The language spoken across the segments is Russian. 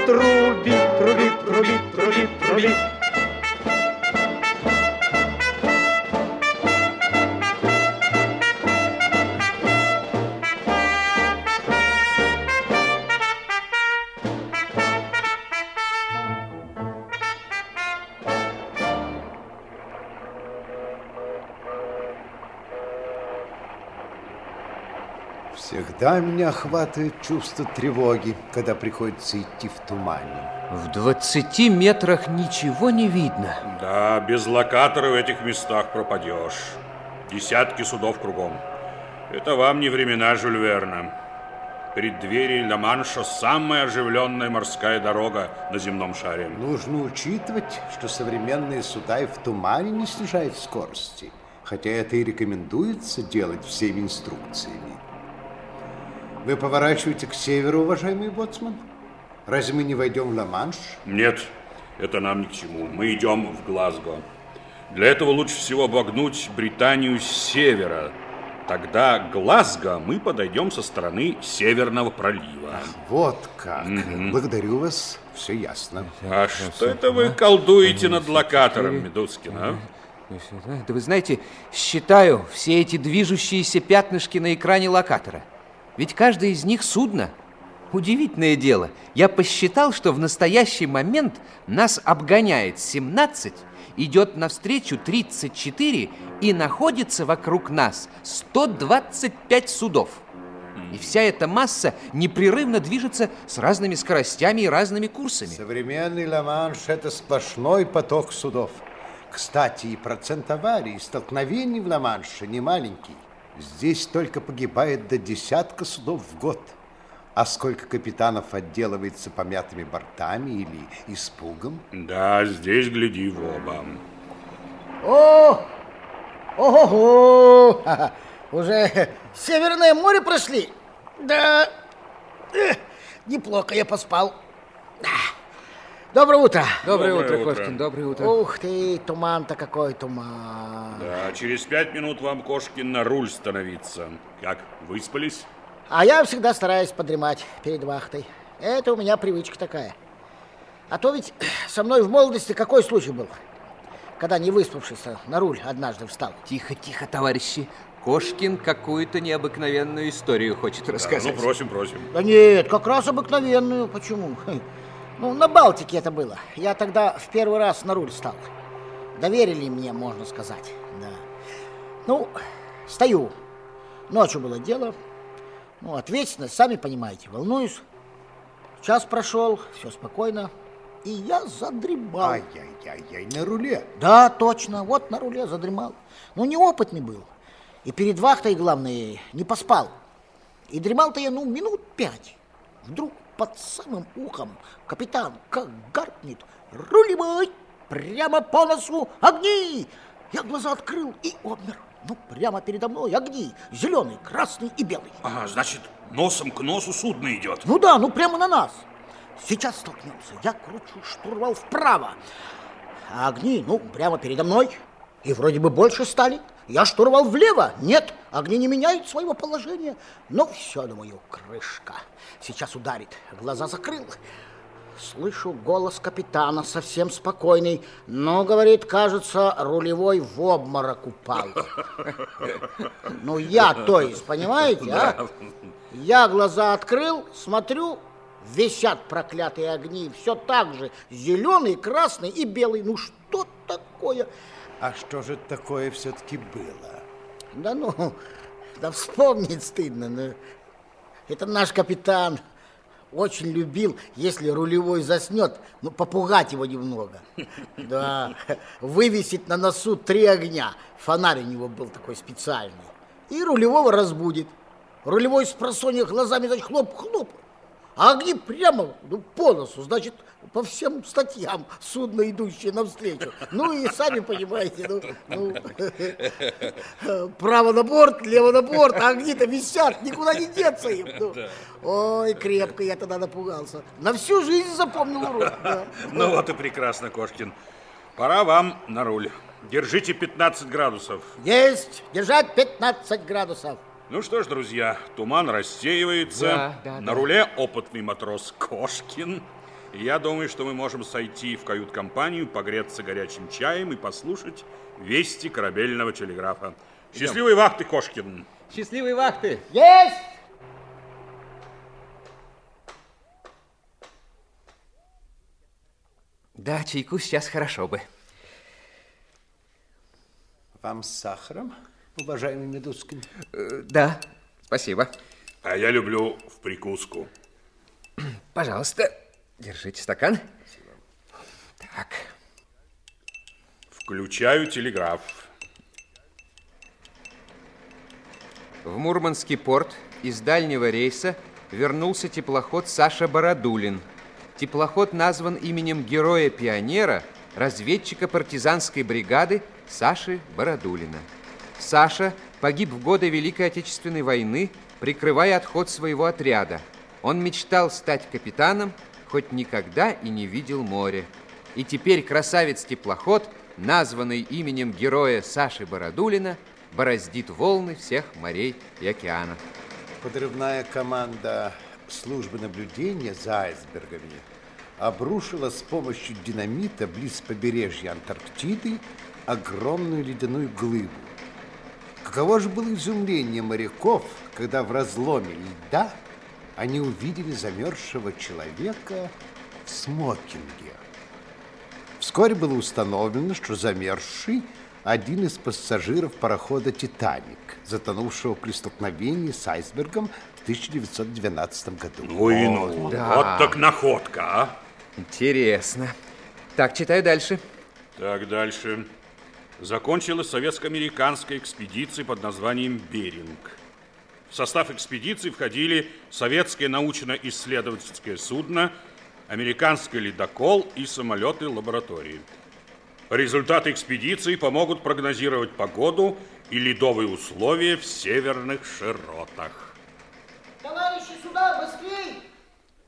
трубит, трубит, трубит, трубит, трубит. Всегда меня охватывает чувство тревоги, когда приходится идти в тумане. В 20 метрах ничего не видно. Да, без локатора в этих местах пропадешь. Десятки судов кругом. Это вам не времена Жюль Верна. Преддверие Ла-Манша самая оживленная морская дорога на земном шаре. Нужно учитывать, что современные суда и в тумане не снижают скорости, хотя это и рекомендуется делать всеми инструкциями. Вы поворачиваете к северу, уважаемый боцман? Разве мы не войдем в Ла-Манш? Нет, это нам ни к чему. Мы идем в Глазго. Для этого лучше всего обогнуть Британию с севера. Тогда к Глазго мы подойдем со стороны Северного пролива. Вот как. Благодарю вас. Все ясно. А что это вы колдуете над локатором, Медускин, а? Да вы знаете, считаю все эти движущиеся пятнышки на экране локатора. Ведь каждое из них судно. Удивительное дело. Я посчитал, что в настоящий момент нас обгоняет 17, идет навстречу 34 и находится вокруг нас 125 судов. И вся эта масса непрерывно движется с разными скоростями и разными курсами. Современный Ла-Манш – это сплошной поток судов. Кстати, и процент аварий и столкновений в Ла-Манше не маленький. Здесь только погибает до десятка судов в год. А сколько капитанов отделывается помятыми бортами или испугом? Да, здесь гляди в оба. О, ого, уже Северное море прошли. Да, неплохо я поспал. Доброе утро. Доброе, Доброе утро, утро. Кошкин, доброе утро. Ух ты, туман-то какой туман. Да, через пять минут вам, Кошкин, на руль становиться. Как, выспались? А я всегда стараюсь подремать перед вахтой. Это у меня привычка такая. А то ведь со мной в молодости какой случай был, когда не выспавшийся на руль однажды встал. Тихо, тихо, товарищи. Кошкин какую-то необыкновенную историю хочет Да, рассказать. ну, просим, просим. Да нет, как раз обыкновенную. Почему? Ну, на Балтике это было. Я тогда в первый раз на руль стал. Доверили мне, можно сказать. Да. Ну, стою. Ночью было дело. Ну, ответственность, сами понимаете, волнуюсь. Час прошел, все спокойно. И я задремал. Ай-яй-яй-яй, на руле. Да, точно, вот на руле задремал. Ну, неопытный был. И перед вахтой, главное, не поспал. И дремал-то я, ну, минут пять. Вдруг под самым ухом капитан как гаркнет. Рулевой! Прямо по носу огни! Я глаза открыл и обмер. Ну, прямо передо мной огни. Зеленый, красный и белый. А, значит, носом к носу судно идет. Ну да, ну прямо на нас. Сейчас столкнемся. Я кручу штурвал вправо. А огни, ну, прямо передо мной. И вроде бы больше стали. Я штурвал влево. Нет, огни не меняют своего положения. Ну, все, думаю, крышка. Сейчас ударит. Глаза закрыл. Слышу голос капитана, совсем спокойный. Но, говорит, кажется, рулевой в обморок упал. Ну, я, то есть, понимаете, а? Я глаза открыл, смотрю, висят проклятые огни. Все так же, зеленый, красный и белый. Ну, что такое? А что же такое все-таки было? Да ну, да вспомнить стыдно. Ну, это наш капитан очень любил, если рулевой заснет, ну, попугать его немного. Да, вывесить на носу три огня. Фонарь у него был такой специальный. И рулевого разбудит. Рулевой с просонья глазами, значит, хлоп-хлоп. а огни прямо ну, по носу, значит, по всем статьям судно, идущее навстречу. Ну и сами понимаете, ну, ну право на борт, лево на борт, а огни-то висят, никуда не деться им. Ну. Ой, крепко я тогда напугался. На всю жизнь запомнил урок. Да. Ну вот и прекрасно, Кошкин. Пора вам на руль. Держите 15 градусов. Есть! Держать 15 градусов. Ну что ж, друзья, туман рассеивается. Да, да, на да. руле опытный матрос Кошкин. Я думаю, что мы можем сойти в кают-компанию, погреться горячим чаем и послушать вести корабельного телеграфа. Счастливой вахты, Кошкин! Счастливой вахты! Есть! Да, чайку сейчас хорошо бы. Вам с сахаром, уважаемый Медускин? Э, Да, спасибо. А я люблю в прикуску. Пожалуйста, держите стакан. Так, Включаю телеграф. в Мурманский порт из дальнего рейса вернулся теплоход Саша Бородулин. Теплоход назван именем героя-пионера, разведчика партизанской бригады Саши Бородулина. Саша погиб в годы Великой Отечественной войны, прикрывая отход своего отряда. Он мечтал стать капитаном, хоть никогда и не видел море. И теперь красавец-теплоход, названный именем героя Саши Бородулина, бороздит волны всех морей и океанов. Подрывная команда службы наблюдения за айсбергами обрушила с помощью динамита близ побережья Антарктиды огромную ледяную глыбу. Каково же было изумление моряков, когда в разломе льда они увидели замерзшего человека в смокинге. Вскоре было установлено, что замерзший один из пассажиров парохода «Титаник», затонувшего при столкновении с айсбергом в 1912 году. Ну и ну. да. Вот так находка, а? Интересно. Так, читаю дальше. Так, дальше. Закончилась советско-американская экспедиция под названием «Беринг». В состав экспедиции входили советское научно-исследовательское судно, американский ледокол и самолеты лаборатории. Результаты экспедиции помогут прогнозировать погоду и ледовые условия в северных широтах. Товарищи сюда, быстрей!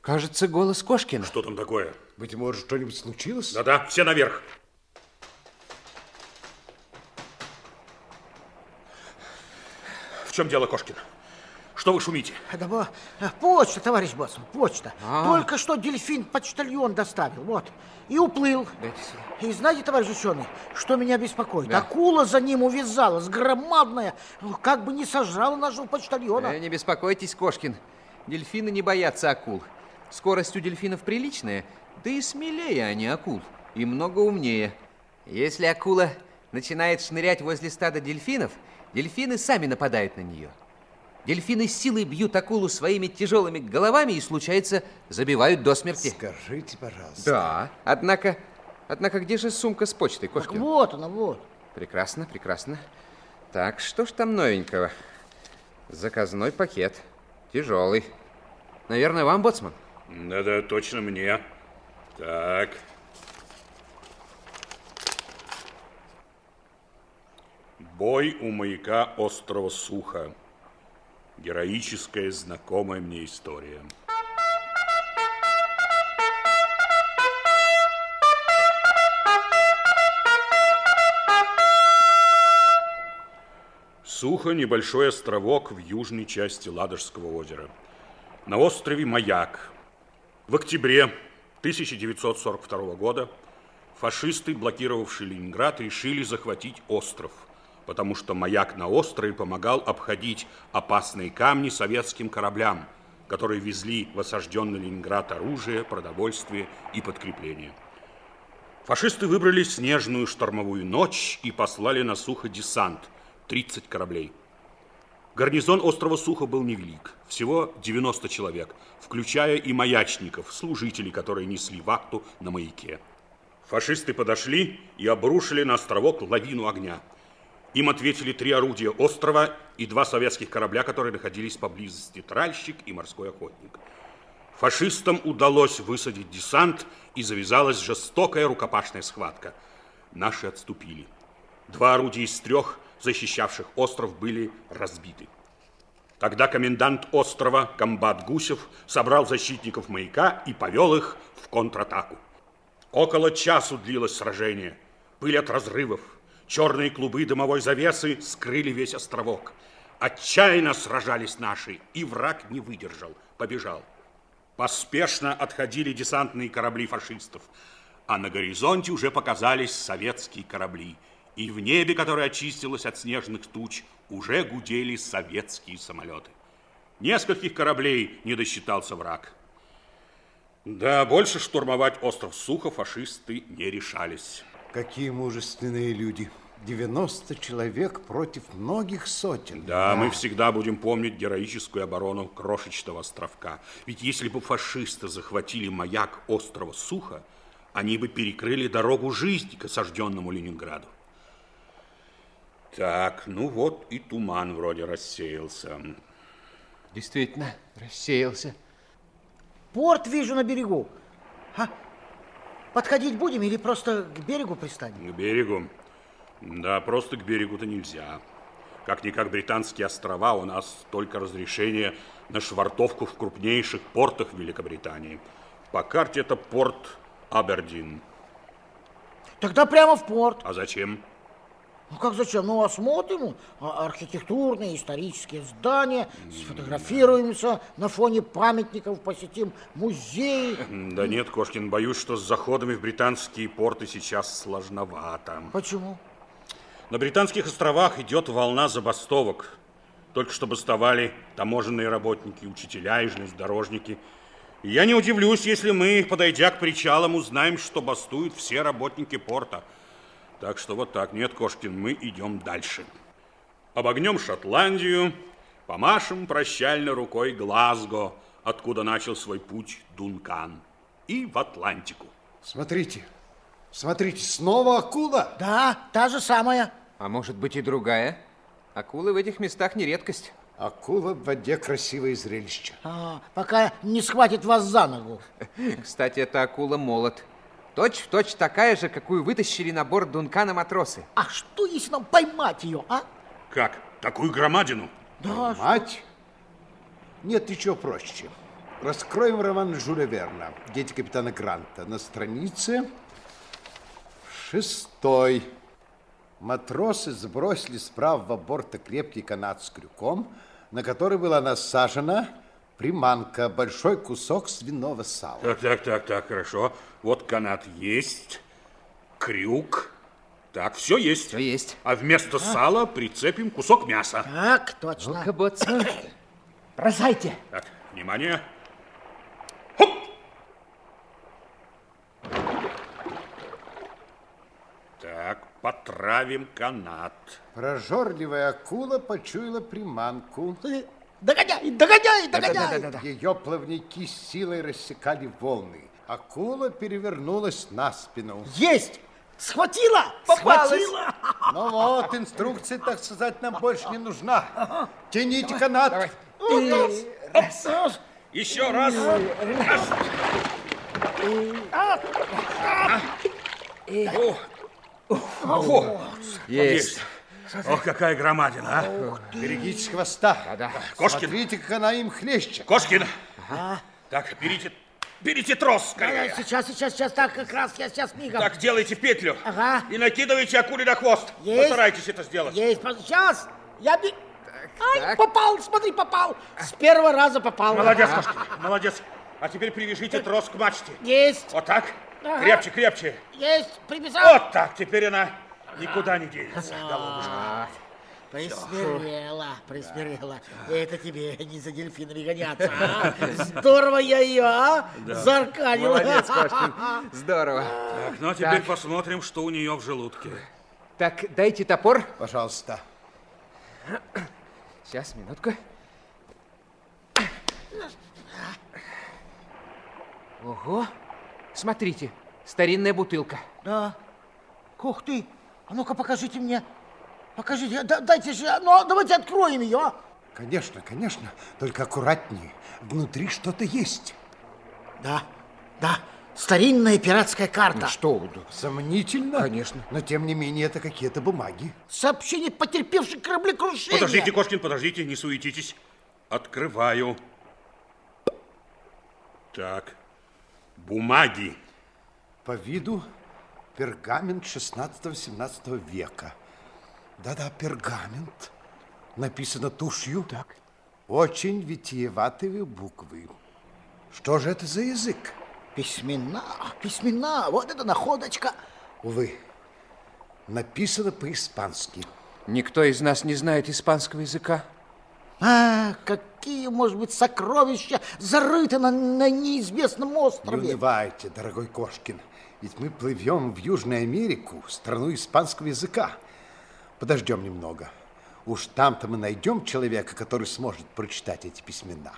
Кажется, голос Кошкина. Что там такое? Быть может, что-нибудь случилось? Да-да, все наверх. В чем дело, Кошкин? Что вы шумите? Да, э, почта, товарищ Боцман, почта. А. Только что дельфин почтальон доставил, вот. И уплыл. И знаете, товарищ ученый, что меня беспокоит? Да. Акула за ним увязалась, громадная, ну, как бы не сожрала нашего почтальона. Э, не беспокойтесь, Кошкин. Дельфины не боятся акул. Скорость у дельфинов приличная, да и смелее они акул, и много умнее. Если акула начинает шнырять возле стада дельфинов, дельфины сами нападают на нее. Дельфины с силой бьют акулу своими тяжелыми головами и, случается, забивают до смерти. Скажите, пожалуйста. Да. Однако, однако, где же сумка с почтой, Так Кошкин? вот она, вот. Прекрасно, прекрасно. Так, что ж там новенького? Заказной пакет. Тяжелый. Наверное, вам, боцман? Да-да, точно мне. Так. Бой у маяка острова Суха. Героическая, знакомая мне история. Сухо – небольшой островок в южной части Ладожского озера. На острове Маяк. В октябре 1942 года фашисты, блокировавшие Ленинград, решили захватить остров, потому что маяк на острове помогал обходить опасные камни советским кораблям, которые везли в осажденный Ленинград оружие, продовольствие и подкрепление. Фашисты выбрали снежную штормовую ночь и послали на сухо десант – 30 кораблей. Гарнизон острова Сухо был невелик, всего 90 человек, включая и маячников, служителей, которые несли вахту на маяке. Фашисты подошли и обрушили на островок лавину огня. Им ответили три орудия острова и два советских корабля, которые находились поблизости, тральщик и морской охотник. Фашистам удалось высадить десант, и завязалась жестокая рукопашная схватка. Наши отступили. Два орудия из трех, защищавших остров, были разбиты. Тогда комендант острова, комбат Гусев, собрал защитников маяка и повел их в контратаку. Около часу длилось сражение. Пыль от разрывов, черные клубы дымовой завесы скрыли весь островок. Отчаянно сражались наши, и враг не выдержал, побежал. Поспешно отходили десантные корабли фашистов, а на горизонте уже показались советские корабли. И в небе, которое очистилось от снежных туч, уже гудели советские самолеты. Нескольких кораблей не досчитался враг. Да, больше штурмовать остров Сухо фашисты не решались. Какие мужественные люди. 90 человек против многих сотен. Да, да, мы всегда будем помнить героическую оборону крошечного островка. Ведь если бы фашисты захватили маяк острова Сухо, они бы перекрыли дорогу жизни к осажденному Ленинграду. Так, ну вот и туман вроде рассеялся. Действительно, рассеялся. Порт вижу на берегу. А? Подходить будем или просто к берегу пристанем? К берегу? Да, просто к берегу-то нельзя. Как-никак британские острова, у нас только разрешение на швартовку в крупнейших портах Великобритании. По карте это порт Абердин. Тогда прямо в порт. А зачем? Ну как зачем? Ну осмотрим а, архитектурные, исторические здания, сфотографируемся на фоне памятников, посетим музей. Да нет, Кошкин, боюсь, что с заходами в британские порты сейчас сложновато. Почему? На британских островах идет волна забастовок. Только что бастовали таможенные работники, учителя и железнодорожники. И я не удивлюсь, если мы, подойдя к причалам, узнаем, что бастуют все работники порта – так что вот так. Нет, Кошкин, мы идем дальше. Обогнем Шотландию, помашем прощальной рукой Глазго, откуда начал свой путь Дункан, и в Атлантику. Смотрите, смотрите, снова акула. Да, та же самая. А может быть и другая? Акулы в этих местах не редкость. Акула в воде красивое зрелище. А, пока не схватит вас за ногу. Кстати, это акула молот. Точь в точь такая же, какую вытащили на борт Дункана матросы. А что, если нам поймать ее, а? Как? Такую громадину? Да. Поймать? Нет, ничего проще. Раскроем роман Жюля Верна «Дети капитана Гранта» на странице шестой. Матросы сбросили с правого борта крепкий канат с крюком, на который была насажена приманка, большой кусок свиного сала. Так, так, так, так, хорошо. Вот канат есть, крюк. Так, все есть. Все есть. А вместо а? сала прицепим кусок мяса. Так, точно. Ну-ка, боцман, бросайте. Так, внимание. Хоп! Так, потравим канат. Прожорливая акула почуяла приманку. Догоняй, догоняй, догоняй! Да, да, да, Ее плавники силой рассекали волны. Акула перевернулась на спину. Есть! Схватила! Попалась! Схватила! Ну вот, инструкция, так сказать, нам больше не нужна. Тяните канат. Давай. И... Раз. раз. Еще раз. раз. О, есть. Ох, какая громадина, а. Берегитесь хвоста. Да-да. Кошкин. Смотрите, как она им хлещет. Кошкин. Ага. Так, берите Берите трос скорее. Да, сейчас, сейчас, сейчас, так как раз, я сейчас мигом. Так, делайте петлю. Ага. И накидывайте акуле на хвост. Есть. Постарайтесь это сделать. Есть, сейчас. Я би... Ай, так. попал, смотри, попал. С первого раза попал. Молодец, ага. Кошкин, молодец. А теперь привяжите трос к мачте. Есть. Вот так. Ага. Крепче, крепче. Есть, привязал. Вот так, теперь она никуда не денется, голубушка. Присмирела, присмирела. Да. Это тебе не за дельфинами гоняться, а? Здорово я ее, а? Да. Зарканил. Молодец, Кошкин. Здорово. Так, ну а теперь так. посмотрим, что у нее в желудке. Так, дайте топор. Пожалуйста. Сейчас, минутку. Ого, смотрите, старинная бутылка. Да. Ух ты, а ну-ка покажите мне. Покажите, дайте же, ну давайте откроем ее. Конечно, конечно, только аккуратнее. Внутри что-то есть. Да, да, старинная пиратская карта. Что вы? Сомнительно? Конечно. Но, тем не менее, это какие-то бумаги. Сообщение потерпевшей кораблекрушения. Подождите, Кошкин, подождите, не суетитесь. Открываю. Так, бумаги. По виду пергамент 16-17 века. Да-да, пергамент. Написано тушью. Так. Очень витиеватые буквы. Что же это за язык? Письмена, письмена, вот это находочка. Увы, написано по-испански. Никто из нас не знает испанского языка. А, какие, может быть, сокровища зарыты на, на неизвестном Не острове. унывайте, дорогой Кошкин. Ведь мы плывем в Южную Америку, страну испанского языка. Подождем немного. Уж там-то мы найдем человека, который сможет прочитать эти письмена.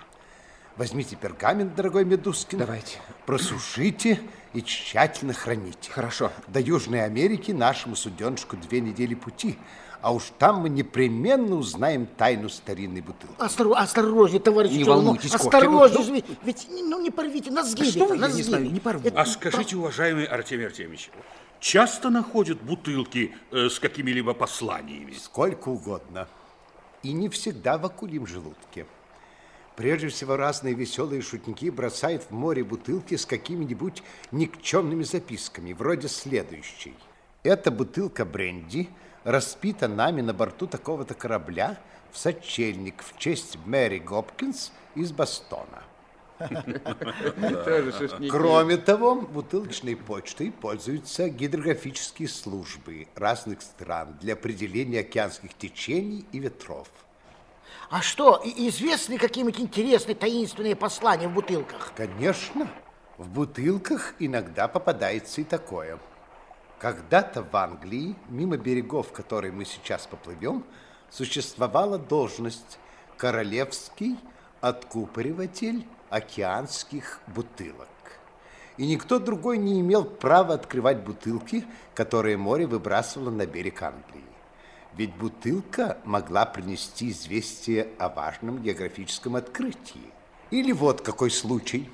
Возьмите пергамент, дорогой Медускин. Давайте. Просушите и тщательно храните. Хорошо. До Южной Америки нашему суденышку две недели пути. А уж там мы непременно узнаем тайну старинной бутылки. Остро- осторожнее, товарищ Не Челнов, волнуйтесь, осторожнее, Ну, ведь, ведь, ну не порвите, на Что сгибе, вы, на я не знаю, не порву. Это А скажите, уважаемый Артемий Артемьевич, часто находят бутылки э, с какими-либо посланиями? Сколько угодно. И не всегда в акулим желудке. Прежде всего, разные веселые шутники бросают в море бутылки с какими-нибудь никчемными записками, вроде следующей. Эта бутылка бренди распита нами на борту такого-то корабля в сочельник в честь Мэри Гопкинс из шутники. Кроме того, бутылочной почтой пользуются гидрографические службы разных стран для определения океанских течений и ветров. А что, известны какие-нибудь интересные таинственные послания в бутылках? Конечно, в бутылках иногда попадается и такое. Когда-то в Англии, мимо берегов, которой мы сейчас поплывем, существовала должность королевский откупориватель океанских бутылок. И никто другой не имел права открывать бутылки, которые море выбрасывало на берег Англии. Ведь бутылка могла принести известие о важном географическом открытии. Или вот какой случай.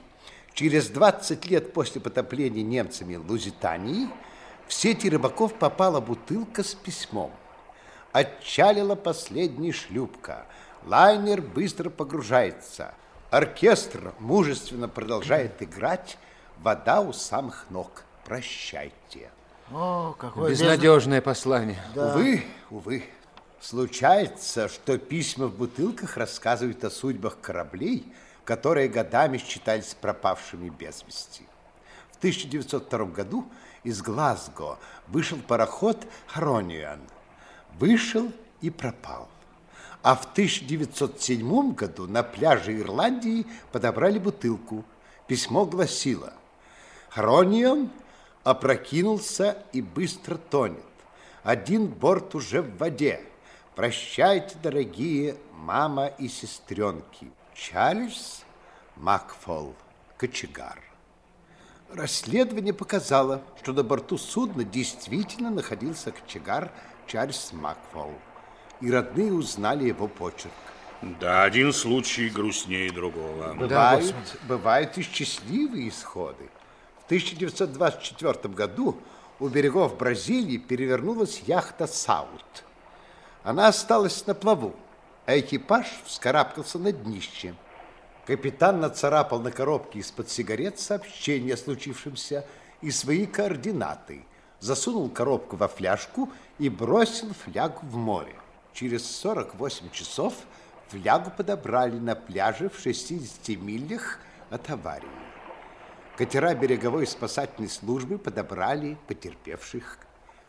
Через 20 лет после потопления немцами Лузитании в сети рыбаков попала бутылка с письмом. Отчалила последняя шлюпка. Лайнер быстро погружается. Оркестр мужественно продолжает играть. Вода у самых ног. Прощайте. О, какое Безнадежное послание. Увы, увы. Случается, что письма в бутылках рассказывают о судьбах кораблей, которые годами считались пропавшими без вести. В 1902 году из Глазго вышел пароход «Харониан». Вышел и пропал. А в 1907 году на пляже Ирландии подобрали бутылку. Письмо гласило «Харониан опрокинулся и быстро тонет. Один борт уже в воде. Прощайте, дорогие мама и сестренки. Чарльз Макфол, кочегар. Расследование показало, что на борту судна действительно находился кочегар Чарльз Макфол. И родные узнали его почерк. Да, один случай грустнее другого. Бывают, бывают и счастливые исходы. В 1924 году у берегов Бразилии перевернулась яхта «Саут». Она осталась на плаву, а экипаж вскарабкался на днище. Капитан нацарапал на коробке из-под сигарет сообщение о случившемся и свои координаты, засунул коробку во фляжку и бросил флягу в море. Через 48 часов флягу подобрали на пляже в 60 милях от аварии. Катера береговой спасательной службы подобрали потерпевших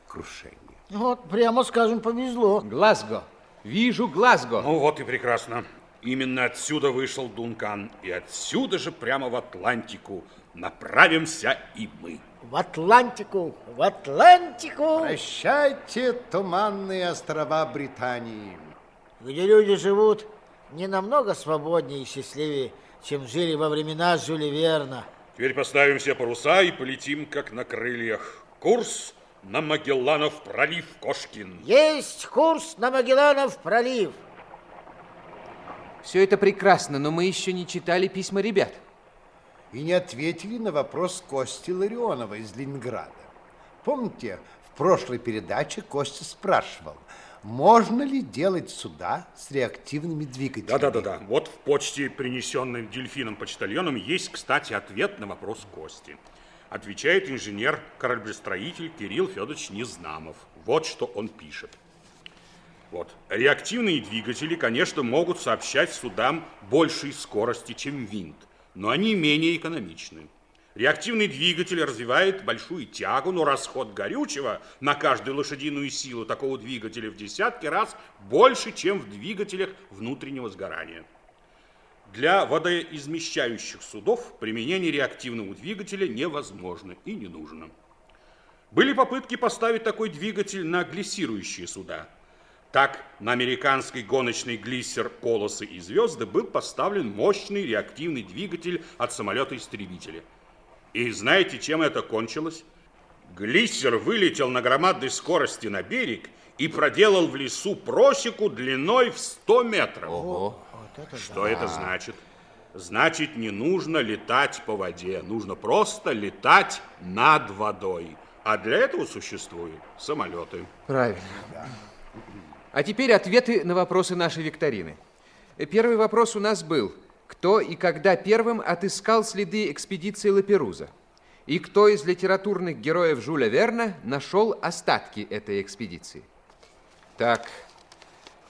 крушение. Вот, прямо скажем, повезло. Глазго. Вижу Глазго. Ну вот и прекрасно. Именно отсюда вышел Дункан. И отсюда же прямо в Атлантику направимся и мы. В Атлантику, в Атлантику, Прощайте, туманные острова Британии. где люди живут не намного свободнее и счастливее, чем жили во времена Жюля Верна. Теперь поставим все паруса и полетим, как на крыльях. Курс на Магелланов пролив Кошкин. Есть курс на Магелланов пролив. Все это прекрасно, но мы еще не читали письма ребят. и не ответили на вопрос Кости Ларионова из Ленинграда. Помните, в прошлой передаче Костя спрашивал, можно ли делать суда с реактивными двигателями? Да-да-да. Вот в почте, принесенной дельфином-почтальоном, есть, кстати, ответ на вопрос Кости. Отвечает инженер-кораблестроитель Кирилл Федорович Незнамов. Вот что он пишет. Вот. Реактивные двигатели, конечно, могут сообщать судам большей скорости, чем винт, но они менее экономичны. Реактивный двигатель развивает большую тягу, но расход горючего на каждую лошадиную силу такого двигателя в десятки раз больше, чем в двигателях внутреннего сгорания. Для водоизмещающих судов применение реактивного двигателя невозможно и не нужно. Были попытки поставить такой двигатель на глиссирующие суда – так, на американский гоночный глиссер «Полосы и звезды» был поставлен мощный реактивный двигатель от самолета-истребителя. И знаете, чем это кончилось? Глиссер вылетел на громадной скорости на берег и проделал в лесу просеку длиной в 100 метров. Ого. Вот это Что да. это значит? Значит, не нужно летать по воде, нужно просто летать над водой. А для этого существуют самолеты. Правильно. Да. А теперь ответы на вопросы нашей викторины. Первый вопрос у нас был. Кто и когда первым отыскал следы экспедиции Лаперуза? И кто из литературных героев Жюля Верна нашел остатки этой экспедиции? Так,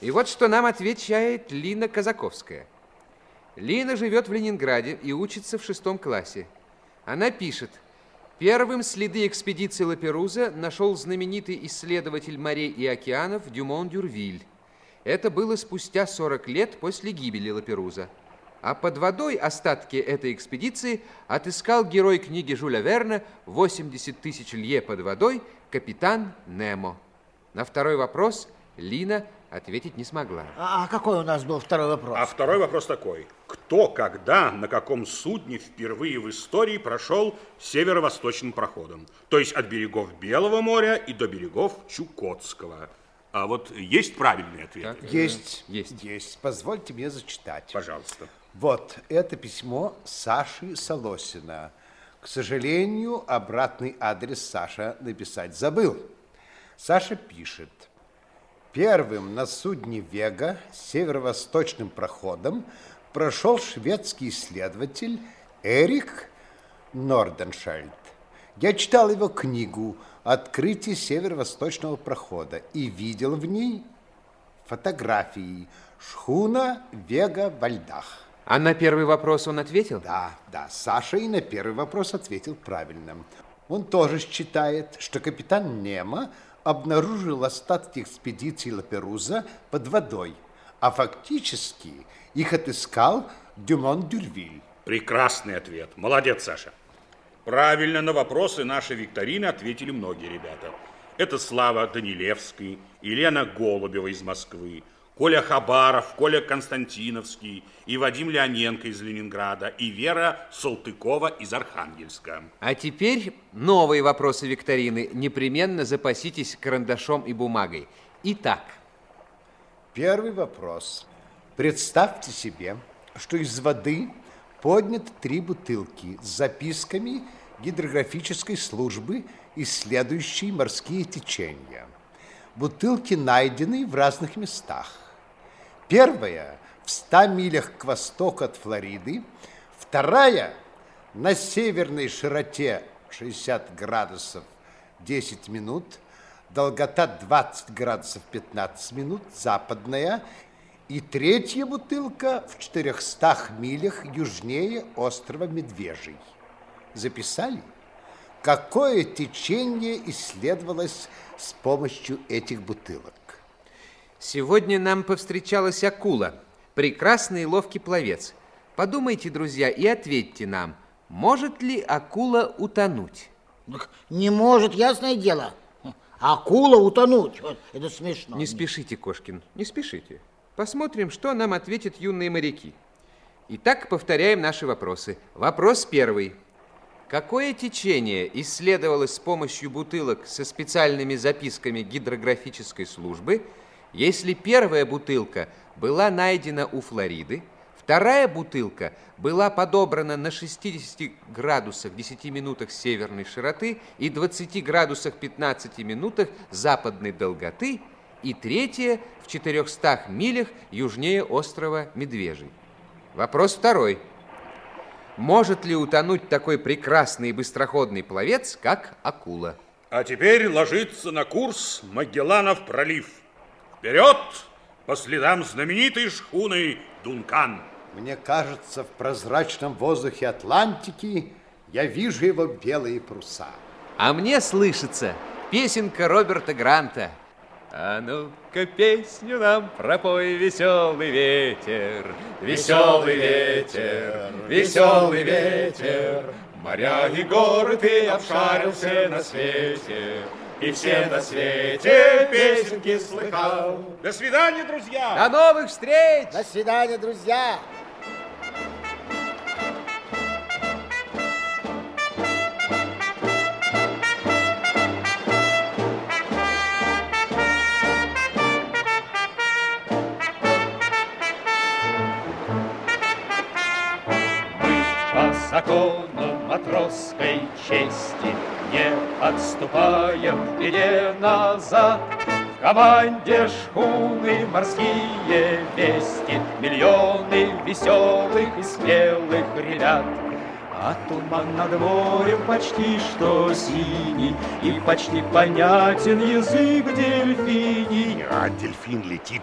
и вот что нам отвечает Лина Казаковская. Лина живет в Ленинграде и учится в шестом классе. Она пишет – Первым следы экспедиции Лаперуза нашел знаменитый исследователь морей и океанов Дюмон Дюрвиль. Это было спустя 40 лет после гибели Лаперуза. А под водой остатки этой экспедиции отыскал герой книги Жюля Верна «80 тысяч лье под водой» капитан Немо. На второй вопрос Лина ответить не смогла. А, а какой у нас был второй вопрос? А второй вопрос такой. Кто, когда, на каком судне впервые в истории прошел северо-восточным проходом? То есть от берегов Белого моря и до берегов Чукотского. А вот есть правильный ответ? Так, есть. Есть. Есть. Позвольте мне зачитать. Пожалуйста. Вот, это письмо Саши Солосина. К сожалению, обратный адрес Саша написать забыл. Саша пишет – Первым на судне «Вега» северо-восточным проходом прошел шведский исследователь Эрик Норденшальд. Я читал его книгу «Открытие северо-восточного прохода» и видел в ней фотографии шхуна «Вега» во льдах. А на первый вопрос он ответил? Да, да, Саша и на первый вопрос ответил правильно. Он тоже считает, что капитан Немо обнаружил остатки экспедиции Лаперуза под водой, а фактически их отыскал Дюмон Дюрвиль. Прекрасный ответ. Молодец, Саша. Правильно на вопросы нашей викторины ответили многие ребята. Это Слава Данилевский, Елена Голубева из Москвы, Коля Хабаров, Коля Константиновский, и Вадим Леоненко из Ленинграда, и Вера Салтыкова из Архангельска. А теперь новые вопросы викторины. Непременно запаситесь карандашом и бумагой. Итак. Первый вопрос. Представьте себе, что из воды подняты три бутылки с записками гидрографической службы, исследующей морские течения. Бутылки найдены в разных местах. Первая в 100 милях к востоку от Флориды, вторая на северной широте 60 градусов 10 минут, долгота 20 градусов 15 минут, западная, и третья бутылка в 400 милях южнее острова Медвежий. Записали? Какое течение исследовалось с помощью этих бутылок? Сегодня нам повстречалась акула, прекрасный и ловкий пловец. Подумайте, друзья, и ответьте нам, может ли акула утонуть? Не может, ясное дело. Акула утонуть, это смешно. Не спешите, Кошкин, не спешите. Посмотрим, что нам ответят юные моряки. Итак, повторяем наши вопросы. Вопрос первый. Какое течение исследовалось с помощью бутылок со специальными записками гидрографической службы – если первая бутылка была найдена у Флориды, Вторая бутылка была подобрана на 60 градусах 10 минутах северной широты и 20 градусах 15 минутах западной долготы, и третья в 400 милях южнее острова Медвежий. Вопрос второй. Может ли утонуть такой прекрасный и быстроходный пловец, как акула? А теперь ложится на курс Магелланов пролив. Вперед по следам знаменитой шхуны Дункан. Мне кажется, в прозрачном воздухе Атлантики я вижу его белые паруса. А мне слышится песенка Роберта Гранта. А ну-ка песню нам пропой, веселый ветер, веселый ветер, веселый ветер. Моря и горы ты обшарился на свете, и все на свете песенки слыхал. До свидания, друзья! До новых встреч! До свидания, друзья! Закону матросской чести. Не отступаем в беде назад. В команде шхуны морские вести. Миллионы веселых и смелых ребят. А туман над морем почти что синий, И почти понятен язык дельфиний. А дельфин летит.